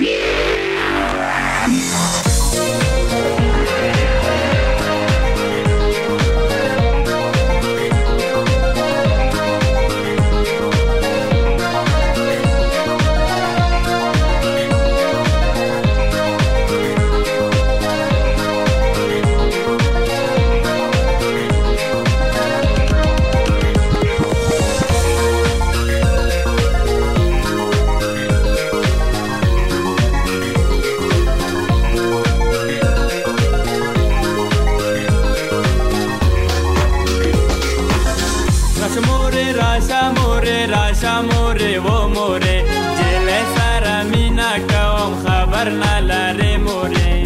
Yeah. मोरे राशा मोरे राशा मोरे वो मोरे जेले सारा मीना قوم خبر نلره موره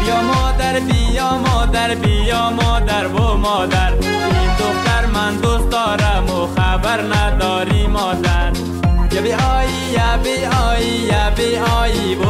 بیا مادر بیا مادر بیا مادر و مادر این دختر من دوست دارم و خبر نداری مادر یا بی آیی یا بی آیی یا بی آیی و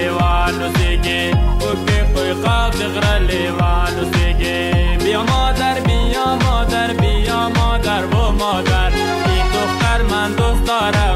ليوان وسيجي وكيف يقاض غرى ليوان وسيجي بيا مادر بيا مادر بيا مادر بو مادر إيك دختر من دوستاره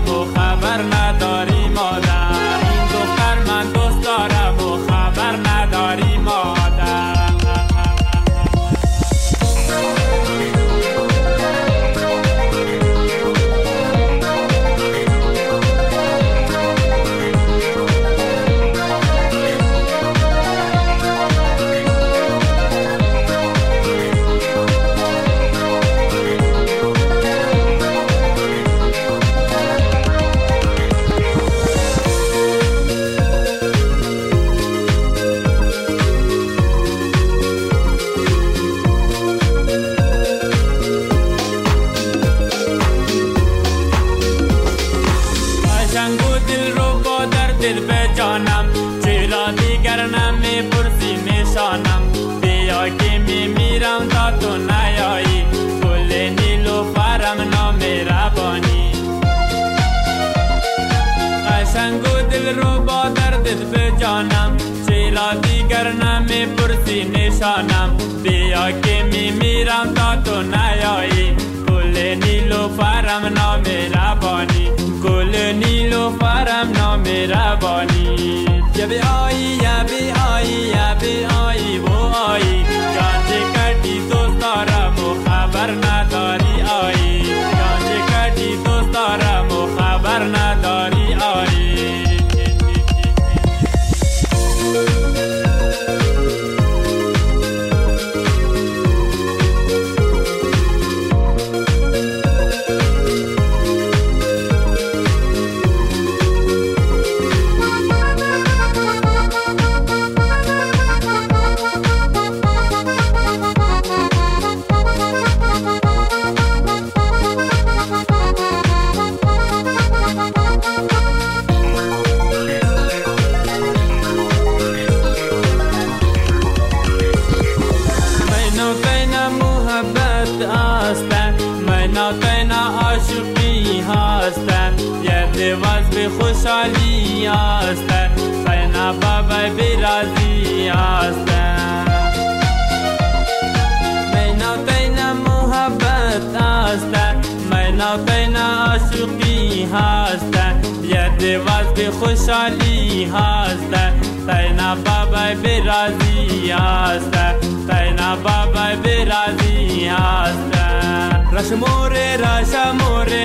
دیگرنم نمی‌پرسی نشانم بیا که میمیرم تا تو نیایی. گل نیلوفرم نامهربانی قشنگ و دل رو با دردت بجانم. چرا دیگر نمی‌پرسی نشانم بیا که میمیرم تا تو نیایی. گل نیلوفرم نامهربانی نیلوفرم نام روانی. یه بی آیی یه بی عاشقی هستن یعنی وزم خوشحالی هستن. سینا بابای برازی هستن. مینا تینا محبت هستن مینا تینا عاشقی هستن. یعنی وزم خوشحالی هستن. سینا بابای برازی هستن. سینا بابای برازی هستن. راش موره راش موره